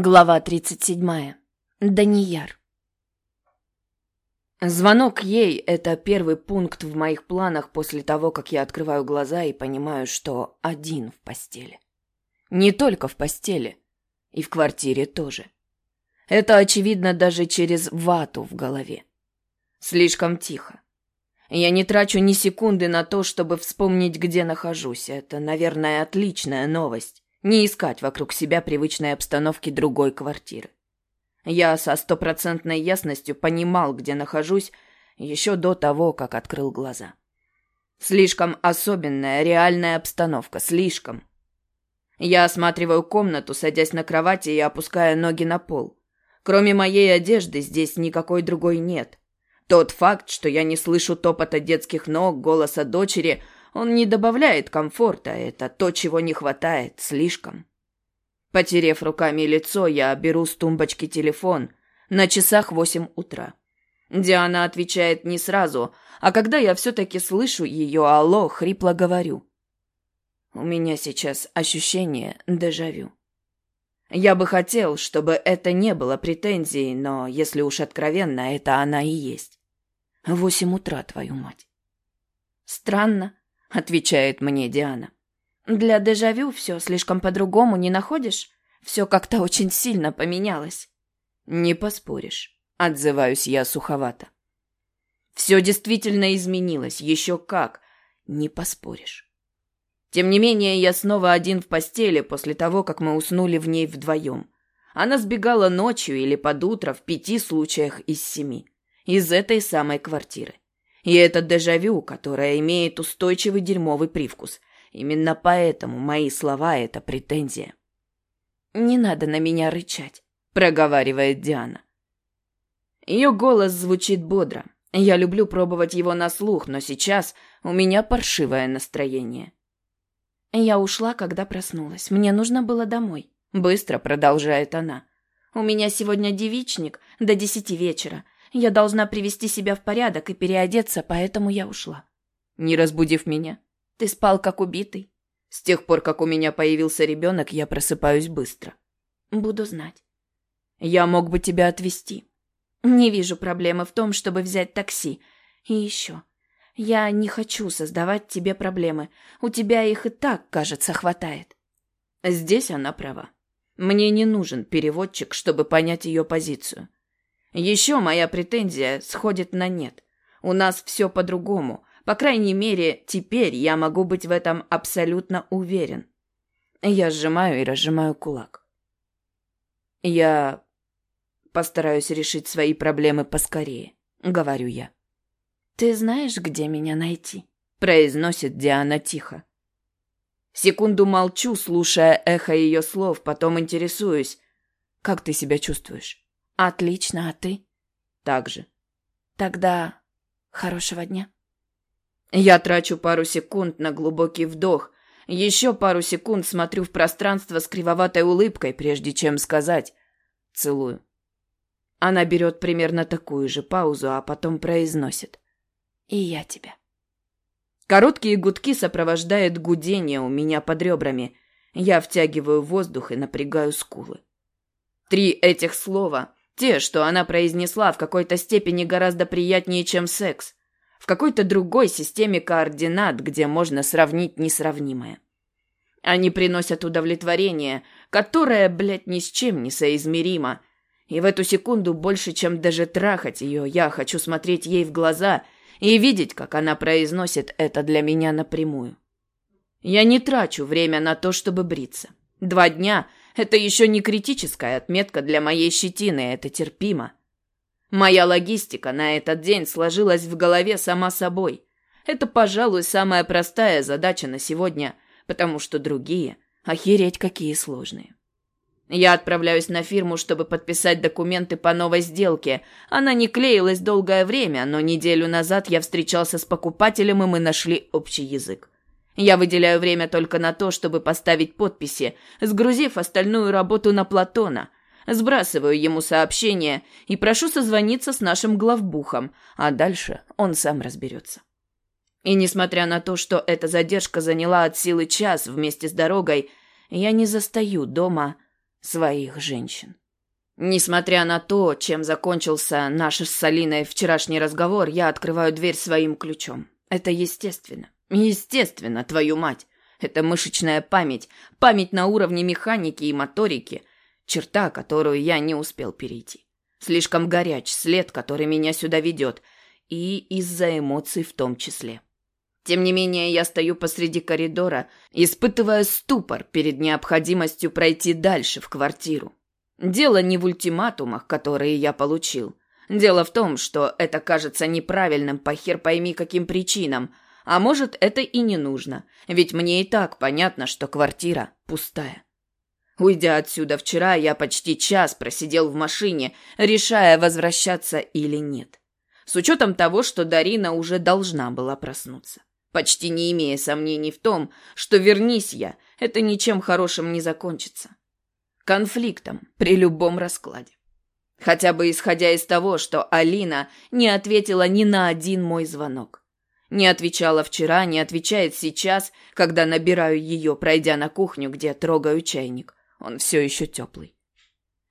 Глава 37. Данияр. Звонок ей – это первый пункт в моих планах после того, как я открываю глаза и понимаю, что один в постели. Не только в постели, и в квартире тоже. Это очевидно даже через вату в голове. Слишком тихо. Я не трачу ни секунды на то, чтобы вспомнить, где нахожусь. Это, наверное, отличная новость. Не искать вокруг себя привычной обстановки другой квартиры. Я со стопроцентной ясностью понимал, где нахожусь, еще до того, как открыл глаза. Слишком особенная, реальная обстановка, слишком. Я осматриваю комнату, садясь на кровати и опуская ноги на пол. Кроме моей одежды здесь никакой другой нет. Тот факт, что я не слышу топота детских ног, голоса дочери – он не добавляет комфорта, это то, чего не хватает, слишком. Потерев руками лицо, я беру с тумбочки телефон. На часах восемь утра. Диана отвечает не сразу, а когда я все-таки слышу ее «Алло», хрипло говорю. У меня сейчас ощущение дежавю. Я бы хотел, чтобы это не было претензией, но, если уж откровенно, это она и есть. Восемь утра, твою мать. Странно, — отвечает мне Диана. «Для дежавю все слишком по-другому, не находишь? Все как-то очень сильно поменялось». «Не поспоришь», — отзываюсь я суховато. «Все действительно изменилось, еще как, не поспоришь». Тем не менее, я снова один в постели после того, как мы уснули в ней вдвоем. Она сбегала ночью или под утро в пяти случаях из семи. Из этой самой квартиры. И это дежавю, которое имеет устойчивый дерьмовый привкус. Именно поэтому мои слова — это претензия. «Не надо на меня рычать», — проговаривает Диана. Ее голос звучит бодро. Я люблю пробовать его на слух, но сейчас у меня паршивое настроение. Я ушла, когда проснулась. Мне нужно было домой. Быстро продолжает она. У меня сегодня девичник до десяти вечера. Я должна привести себя в порядок и переодеться, поэтому я ушла. Не разбудив меня. Ты спал как убитый. С тех пор, как у меня появился ребенок, я просыпаюсь быстро. Буду знать. Я мог бы тебя отвезти. Не вижу проблемы в том, чтобы взять такси. И еще. Я не хочу создавать тебе проблемы. У тебя их и так, кажется, хватает. Здесь она права. Мне не нужен переводчик, чтобы понять ее позицию. Еще моя претензия сходит на нет. У нас все по-другому. По крайней мере, теперь я могу быть в этом абсолютно уверен. Я сжимаю и разжимаю кулак. Я постараюсь решить свои проблемы поскорее, говорю я. Ты знаешь, где меня найти? произносит Диана тихо. Секунду молчу, слушая эхо ее слов, потом интересуюсь. Как ты себя чувствуешь? Отлично, а ты? Так же. Тогда хорошего дня. Я трачу пару секунд на глубокий вдох, еще пару секунд смотрю в пространство с кривоватой улыбкой, прежде чем сказать «целую». Она берет примерно такую же паузу, а потом произносит «И я тебя». Короткие гудки сопровождает гудение у меня под ребрами. Я втягиваю воздух и напрягаю скулы. Три этих слова те, что она произнесла, в какой-то степени гораздо приятнее, чем секс. В какой-то другой системе координат, где можно сравнить несравнимое. Они приносят удовлетворение, которое, блядь, ни с чем не соизмеримо. И в эту секунду больше, чем даже трахать ее, я хочу смотреть ей в глаза и видеть, как она произносит это для меня напрямую. Я не трачу время на то, чтобы бриться. Два дня это еще не критическая отметка для моей щетины, это терпимо. Моя логистика на этот день сложилась в голове сама собой. Это, пожалуй, самая простая задача на сегодня, потому что другие, охереть, какие сложные. Я отправляюсь на фирму, чтобы подписать документы по новой сделке. Она не клеилась долгое время, но неделю назад я встречался с покупателем, и мы нашли общий язык. Я выделяю время только на то, чтобы поставить подписи, сгрузив остальную работу на Платона. Сбрасываю ему сообщение и прошу созвониться с нашим главбухом, а дальше он сам разберется. И несмотря на то, что эта задержка заняла от силы час вместе с дорогой, я не застаю дома своих женщин. Несмотря на то, чем закончился наш с Салиной вчерашний разговор, я открываю дверь своим ключом. Это естественно. Естественно, твою мать. Это мышечная память, память на уровне механики и моторики, черта, которую я не успел перейти. Слишком горяч след, который меня сюда ведет, и из-за эмоций в том числе. Тем не менее, я стою посреди коридора, испытывая ступор перед необходимостью пройти дальше в квартиру. Дело не в ультиматумах, которые я получил. Дело в том, что это кажется неправильным по хер пойми каким причинам, а может, это и не нужно, ведь мне и так понятно, что квартира пустая. Уйдя отсюда вчера, я почти час просидел в машине, решая, возвращаться или нет. С учетом того, что Дарина уже должна была проснуться. Почти не имея сомнений в том, что вернись я, это ничем хорошим не закончится. Конфликтом при любом раскладе. Хотя бы исходя из того, что Алина не ответила ни на один мой звонок. Не отвечала вчера, не отвечает сейчас, когда набираю ее, пройдя на кухню, где трогаю чайник. Он все еще теплый.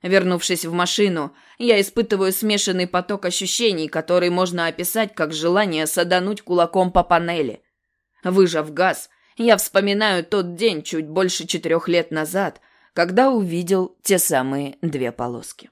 Вернувшись в машину, я испытываю смешанный поток ощущений, который можно описать как желание садануть кулаком по панели. Выжав газ, я вспоминаю тот день чуть больше четырех лет назад, когда увидел те самые две полоски.